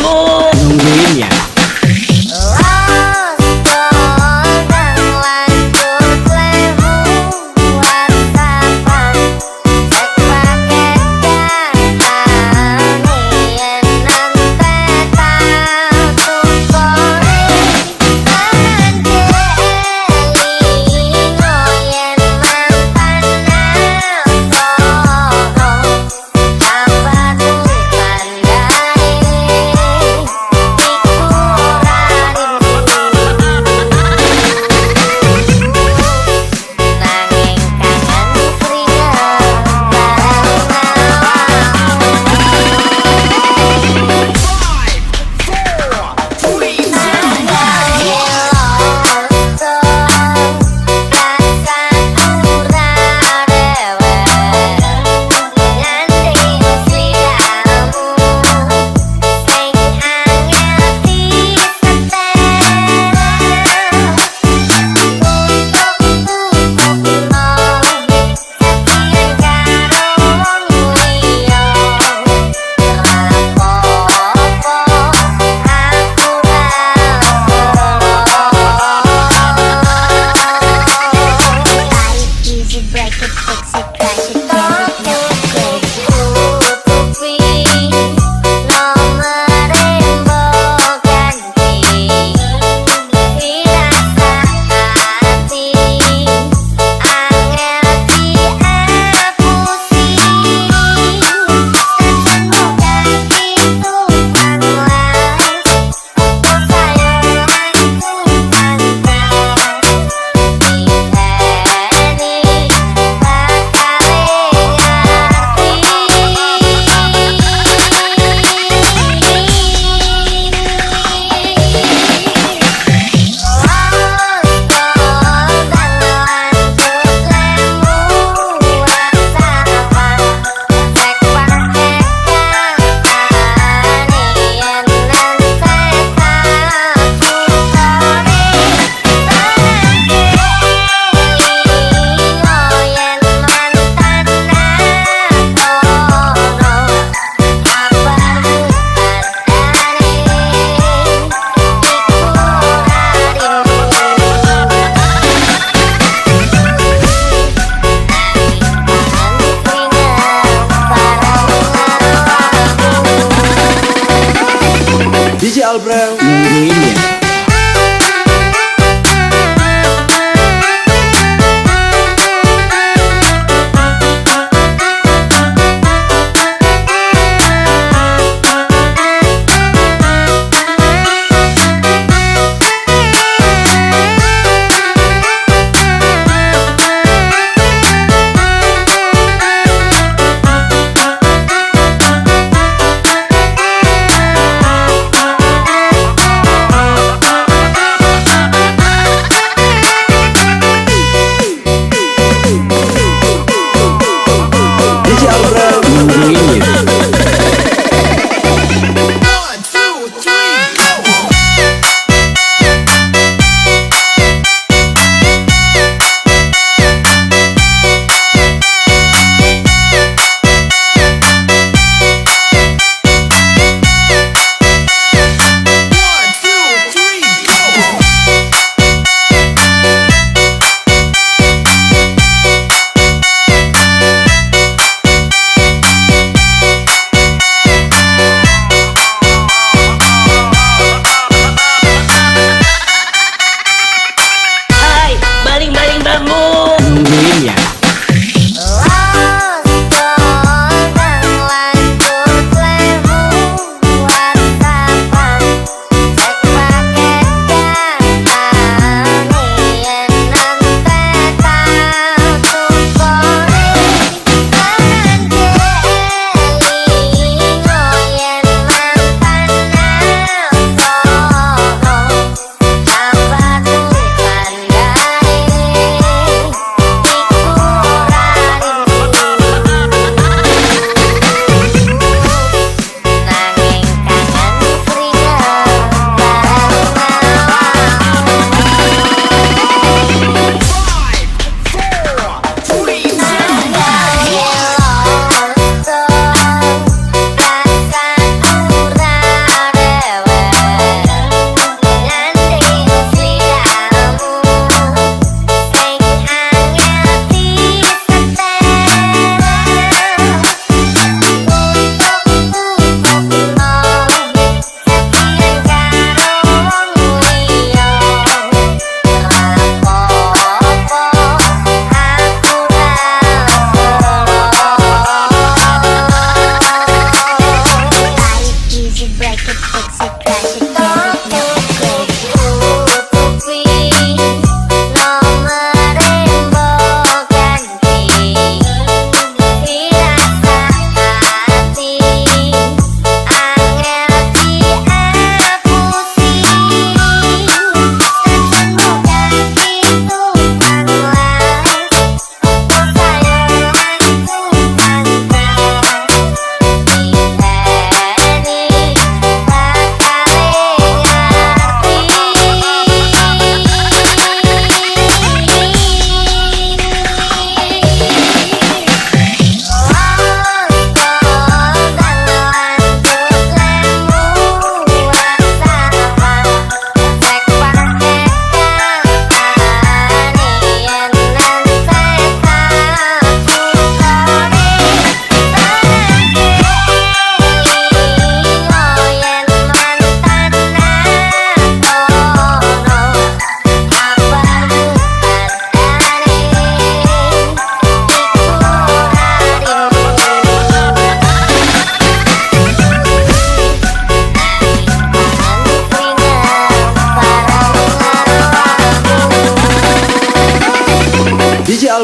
amor.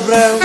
Brão